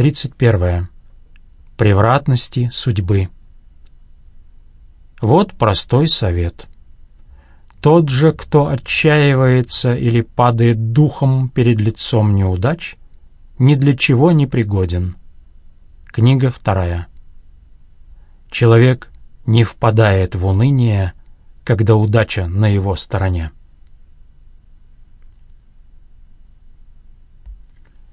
31. Превратности судьбы. Вот простой совет. Тот же, кто отчаивается или падает духом перед лицом неудач, ни для чего не пригоден. Книга вторая. Человек не впадает в уныние, когда удача на его стороне.